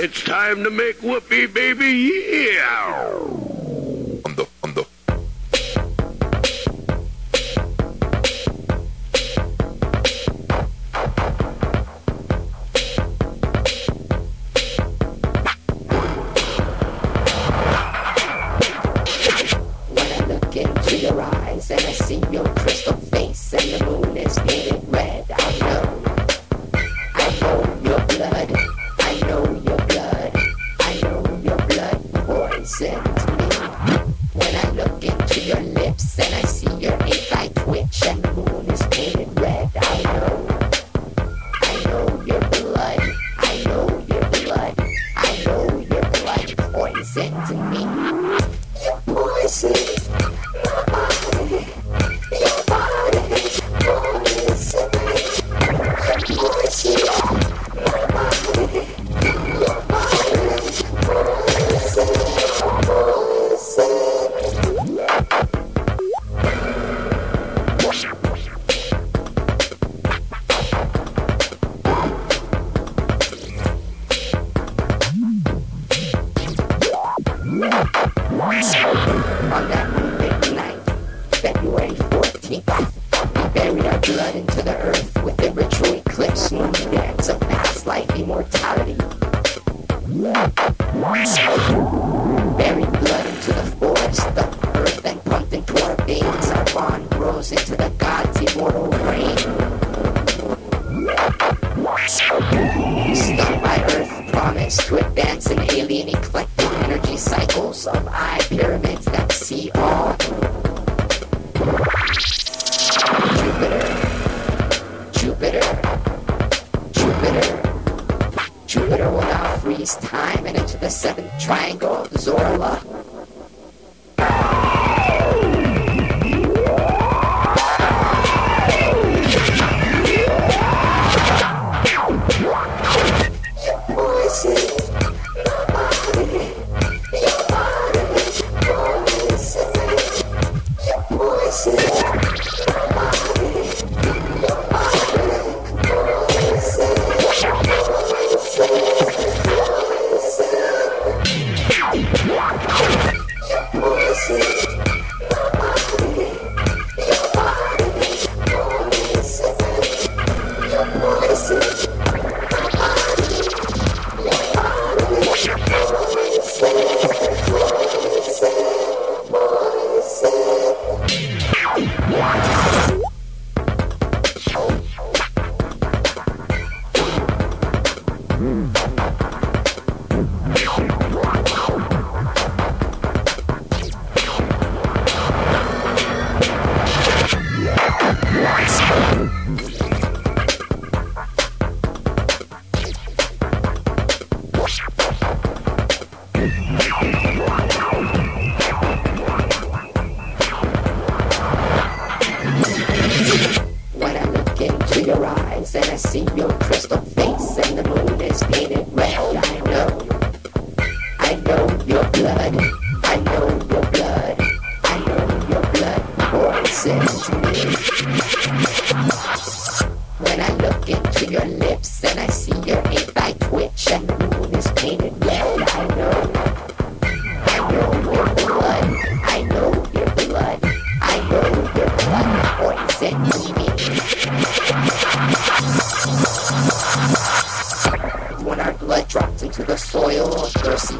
It's time to make whoopee, baby. Yeah. Promise to advance alien eclectic energy cycles of eye pyramids that see all. Jupiter, Jupiter, Jupiter. Jupiter will now freeze time and into the seventh triangle of Zorla. And I see your crystal face and the moon is painted red, I know. I know your blood. I know your blood. I know your blood poisons me. When I look into your lips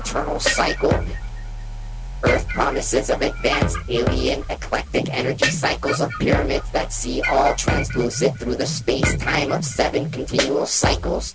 eternal cycle, Earth promises of advanced alien eclectic energy cycles of pyramids that see all translucent through the space-time of seven continual cycles.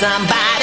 Somebody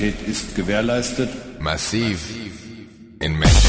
Stabilität ist gewährleistet. Massiv in Mensch.